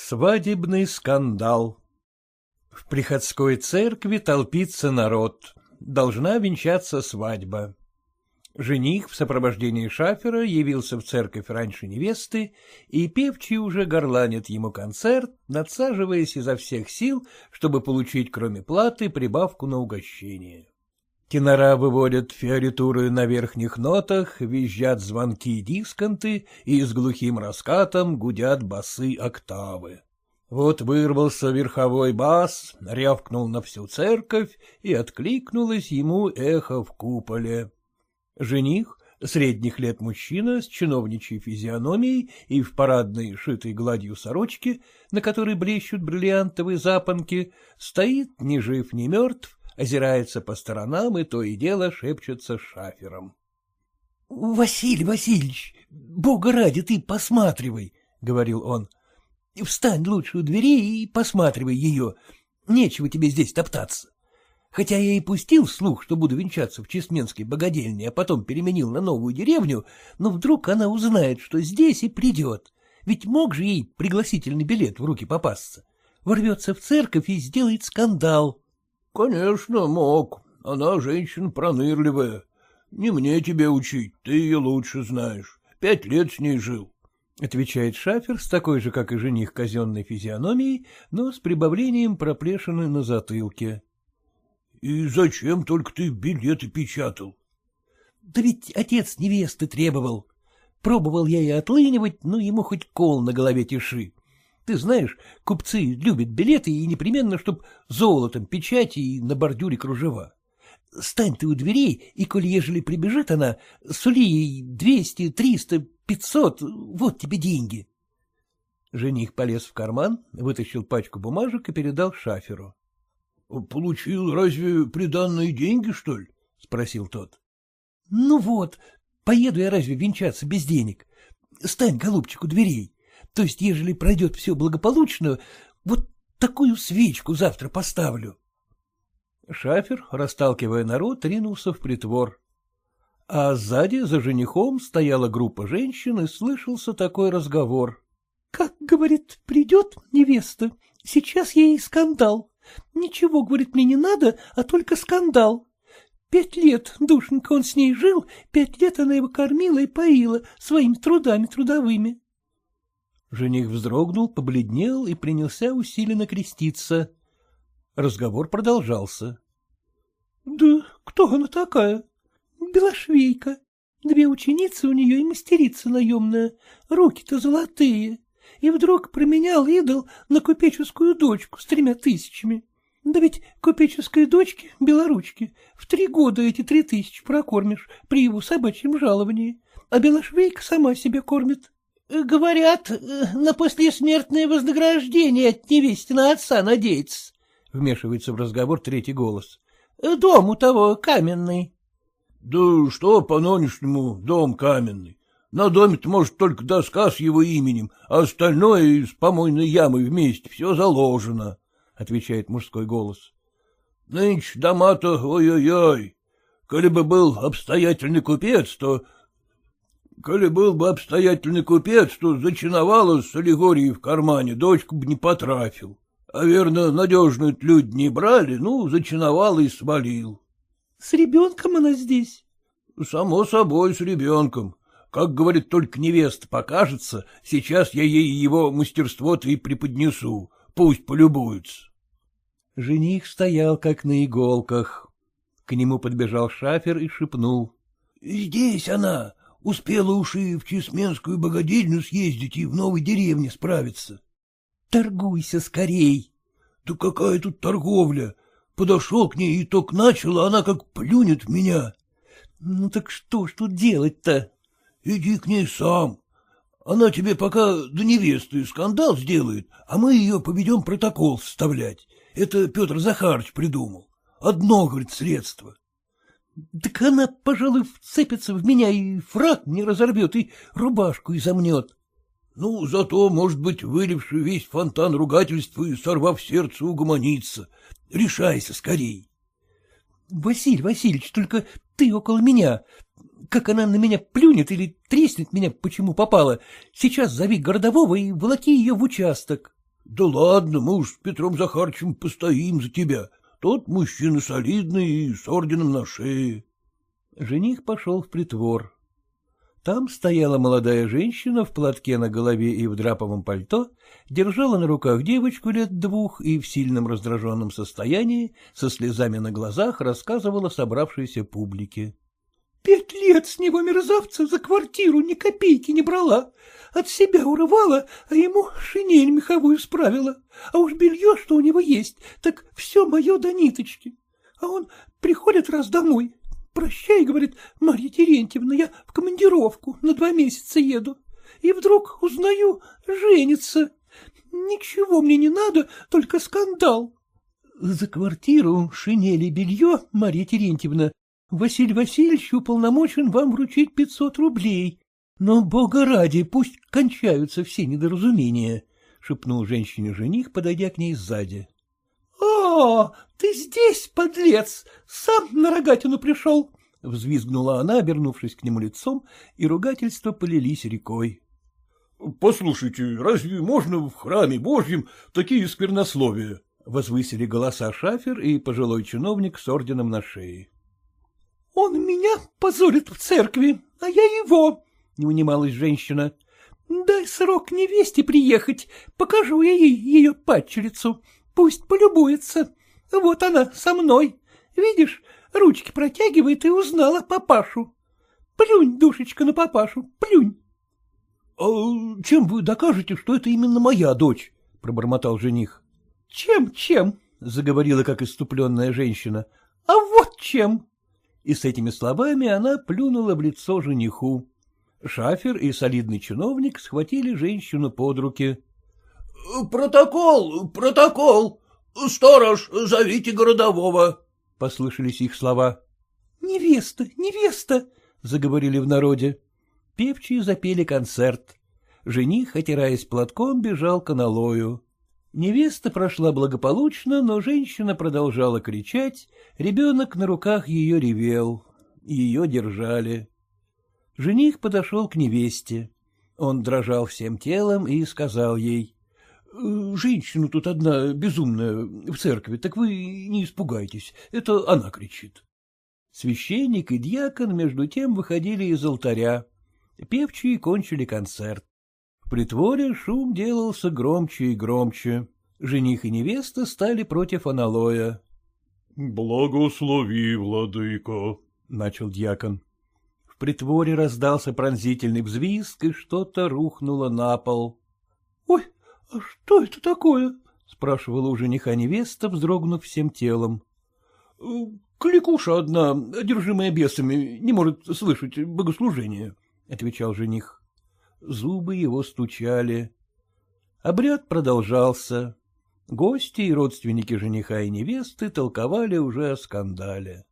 Свадебный скандал В приходской церкви толпится народ. Должна венчаться свадьба. Жених в сопровождении шафера явился в церковь раньше невесты, и певчий уже горланит ему концерт, надсаживаясь изо всех сил, чтобы получить, кроме платы, прибавку на угощение. Тенора выводят фиоритуры на верхних нотах, визжат звонки и дисконты, и с глухим раскатом гудят басы октавы. Вот вырвался верховой бас, рявкнул на всю церковь, и откликнулось ему эхо в куполе. Жених, средних лет мужчина с чиновничьей физиономией и в парадной шитой гладью сорочке, на которой блещут бриллиантовые запонки, стоит ни жив, ни мертв, озирается по сторонам и то и дело шепчется шафером. — Василий Васильевич, бога ради, ты посматривай, — говорил он. — Встань лучше у двери и посматривай ее. Нечего тебе здесь топтаться. Хотя я и пустил слух, что буду венчаться в Чесменской богадельне, а потом переменил на новую деревню, но вдруг она узнает, что здесь и придет. Ведь мог же ей пригласительный билет в руки попасться. Ворвется в церковь и сделает скандал. — Конечно, мог. Она женщина пронырливая. Не мне тебе учить, ты ее лучше знаешь. Пять лет с ней жил. — отвечает шафер с такой же, как и жених казенной физиономией, но с прибавлением проплешины на затылке. — И зачем только ты билеты печатал? — Да ведь отец невесты требовал. Пробовал я и отлынивать, но ему хоть кол на голове тиши. Ты знаешь, купцы любят билеты и непременно, чтоб золотом печати и на бордюре кружева. Стань ты у дверей, и, коль ежели прибежит она, сули ей двести, триста, пятьсот, вот тебе деньги. Жених полез в карман, вытащил пачку бумажек и передал шаферу. — Получил разве приданные деньги, что ли? — спросил тот. — Ну вот, поеду я разве венчаться без денег? Стань, голубчик, у дверей. То есть, ежели пройдет все благополучно, вот такую свечку завтра поставлю. Шафер, расталкивая народ, ринулся в притвор. А сзади, за женихом, стояла группа женщин, и слышался такой разговор. — Как, говорит, придет невеста, сейчас ей скандал. Ничего, говорит, мне не надо, а только скандал. Пять лет, душенька, он с ней жил, пять лет она его кормила и поила своими трудами трудовыми. Жених вздрогнул, побледнел и принялся усиленно креститься. Разговор продолжался. — Да кто она такая? — Белошвейка. Две ученицы у нее и мастерица наемная, руки-то золотые. И вдруг променял идол на купеческую дочку с тремя тысячами. Да ведь купеческой дочке, белоручке, в три года эти три тысячи прокормишь при его собачьем жаловании, а белошвейка сама себя кормит. — Говорят, э, на послесмертное вознаграждение от невестина отца надеется, — вмешивается в разговор третий голос. — Дом у того каменный. — Да что по-нынешнему дом каменный? На доме-то, может, только доска с его именем, а остальное из помойной ямы вместе все заложено, — отвечает мужской голос. — Нынче дома-то ой-ой-ой. Коли бы был обстоятельный купец, то Коли был бы обстоятельный купец, то зачиновала с аллегорией в кармане, дочку бы не потрафил. А верно, надежную люди не брали, ну, зачиновал и свалил. — С ребенком она здесь? — Само собой, с ребенком. Как, говорит, только невеста покажется, сейчас я ей его мастерство-то и преподнесу, пусть полюбуется. Жених стоял как на иголках. К нему подбежал шафер и шепнул. — Здесь она, Успела уж и в Чесменскую богадельню съездить и в новой деревне справиться. — Торгуйся скорей. — Да какая тут торговля? Подошел к ней и только начал, а она как плюнет в меня. — Ну так что ж тут делать-то? — Иди к ней сам. Она тебе пока до невесты скандал сделает, а мы ее поведем протокол составлять. Это Петр Захарович придумал. Одно, говорит, средство. Так она, пожалуй, вцепится в меня и фраг не разорвет, и рубашку изомнет. Ну, зато, может быть, выливший весь фонтан ругательства и сорвав сердце, угомониться. Решайся скорей. Василий Васильевич, только ты около меня. Как она на меня плюнет или треснет меня, почему попала, сейчас зови городового и волоки ее в участок. Да ладно, мы уж с Петром Захарчем постоим за тебя. Тот мужчина солидный и с орденом на шее. Жених пошел в притвор. Там стояла молодая женщина в платке на голове и в драповом пальто, держала на руках девочку лет двух и в сильном раздраженном состоянии, со слезами на глазах, рассказывала собравшейся публике. — Лет с него мерзавца за квартиру ни копейки не брала. От себя урывала, а ему шинель меховую справила. А уж белье, что у него есть, так все мое до ниточки. А он приходит раз домой, Прощай, говорит, Марья Терентьевна, я в командировку на два месяца еду. И вдруг узнаю, женится. Ничего мне не надо, только скандал. За квартиру, шинели белье, Марья Терентьевна, Василий Васильевич уполномочен вам вручить пятьсот рублей. Но, бога ради, пусть кончаются все недоразумения, — шепнул женщине жених, подойдя к ней сзади. — О, ты здесь, подлец! Сам на рогатину пришел! — взвизгнула она, обернувшись к нему лицом, и ругательства полились рекой. — Послушайте, разве можно в храме Божьем такие сквернословия? — возвысили голоса шафер и пожилой чиновник с орденом на шее. — Он меня позорит в церкви, а я его! — не унималась женщина. — Дай срок невесте приехать, покажу я ей ее падчерицу. Пусть полюбуется. Вот она со мной. Видишь, ручки протягивает и узнала папашу. Плюнь, душечка, на папашу, плюнь. — А чем вы докажете, что это именно моя дочь? — пробормотал жених. — Чем, чем? — заговорила как иступленная женщина. — А вот чем! И с этими словами она плюнула в лицо жениху. Шафер и солидный чиновник схватили женщину под руки. — Протокол, протокол! Сторож, зовите городового! — послышались их слова. — Невеста, невеста! — заговорили в народе. Певчие запели концерт. Жених, отираясь платком, бежал к аналою. Невеста прошла благополучно, но женщина продолжала кричать, ребенок на руках ее ревел. Ее держали. Жених подошел к невесте. Он дрожал всем телом и сказал ей. Э, — Женщина тут одна безумная в церкви, так вы не испугайтесь, это она кричит. Священник и дьякон между тем выходили из алтаря. Певчие кончили концерт. В притворе шум делался громче и громче. Жених и невеста стали против аналоя. — Благослови, владыка, — начал дьякон. В притворе раздался пронзительный взвизг, и что-то рухнуло на пол. — Ой, — А что это такое? — спрашивала у жениха невеста, вздрогнув всем телом. — Кликуша одна, одержимая бесами, не может слышать богослужение, — отвечал жених. Зубы его стучали. Обряд продолжался. Гости и родственники жениха и невесты толковали уже о скандале.